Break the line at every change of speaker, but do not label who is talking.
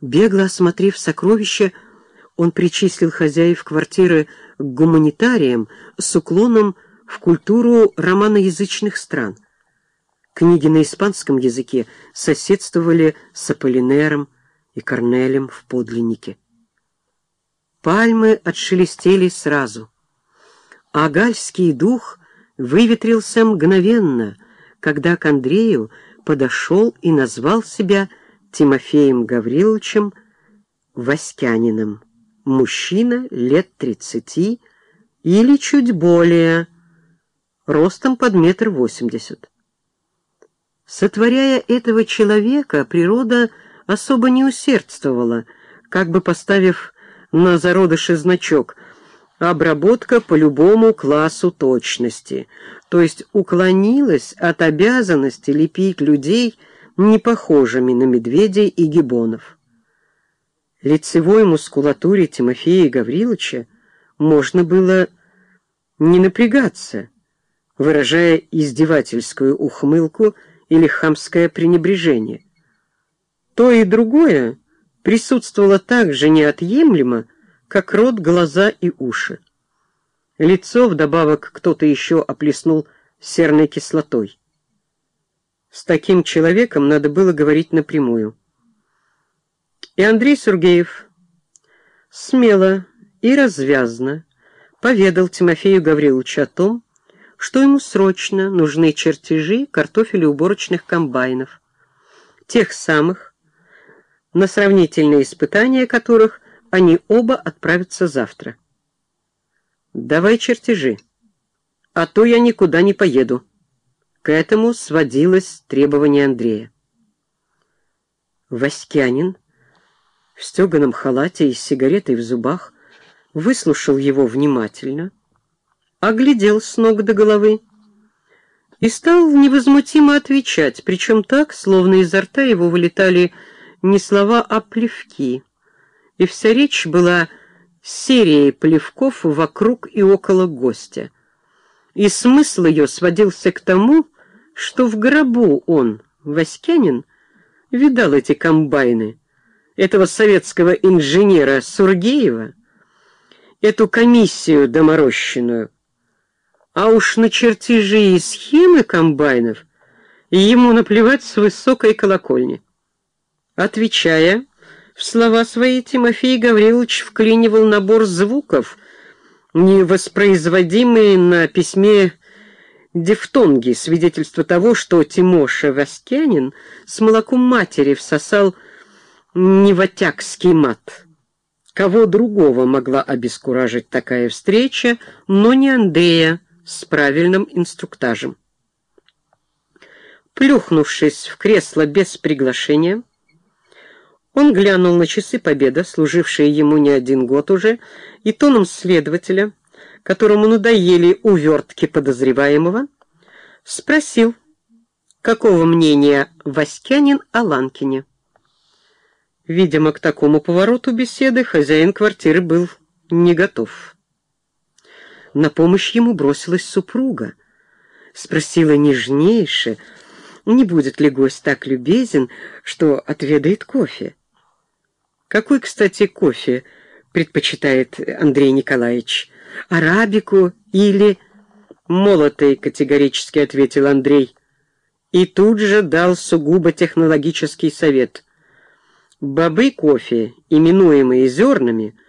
Бегло осмотрев сокровища, он причислил хозяев квартиры к гуманитариям с уклоном в культуру романоязычных стран. Книги на испанском языке соседствовали с Аполлинером и Корнелем в подлиннике. Пальмы отшелестели сразу, а гальский дух выветрился мгновенно, когда к Андрею подошел и назвал себя Тимофеем Гавриловичем Васькяниным. Мужчина лет тридцати или чуть более, ростом под метр восемьдесят. Сотворяя этого человека, природа особо не усердствовала, как бы поставив на зародыше значок «Обработка по любому классу точности», то есть уклонилась от обязанности лепить людей не похожими на медведей и гибонов. Лицевой мускулатуре Тимофея Гавриловича можно было не напрягаться, выражая издевательскую ухмылку или хамское пренебрежение. То и другое присутствовало так же неотъемлемо, как рот, глаза и уши. Лицо вдобавок кто-то еще оплеснул серной кислотой. С таким человеком надо было говорить напрямую. И Андрей Сергеев смело и развязно поведал Тимофею Гавриловичу о том, что ему срочно нужны чертежи картофелеуборочных комбайнов, тех самых, на сравнительные испытания которых они оба отправятся завтра. «Давай чертежи, а то я никуда не поеду». К этому сводилось требование Андрея. Васькянин в стеганом халате и с сигаретой в зубах выслушал его внимательно, оглядел с ног до головы и стал невозмутимо отвечать, причем так, словно изо рта его вылетали не слова, а плевки, и вся речь была серией плевков вокруг и около гостя. И смысл ее сводился к тому, что в гробу он, Васькянин, видал эти комбайны, этого советского инженера Сургеева, эту комиссию доморощенную, а уж на чертежи и схемы комбайнов ему наплевать с высокой колокольни. Отвечая, в слова свои Тимофей Гаврилович вклинивал набор звуков, невоспроизводимые на письме дифтонги, свидетельство того, что Тимоша Васкянин с молоком матери всосал неватякский мат. Кого другого могла обескуражить такая встреча, но не Андрея с правильным инструктажем. Плюхнувшись в кресло без приглашения, он глянул на часы победа, служившие ему не один год уже, и тоном следователя, которому надоели увертки подозреваемого, спросил, какого мнения Васькянин о Ланкине. Видимо, к такому повороту беседы хозяин квартиры был не готов. На помощь ему бросилась супруга. Спросила нежнейше, не будет ли гость так любезен, что отведает кофе. Какой, кстати, кофе предпочитает Андрей Николаевич? Арабику или... Молотый, категорически ответил Андрей. И тут же дал сугубо технологический совет. Бобы кофе, именуемые зернами, —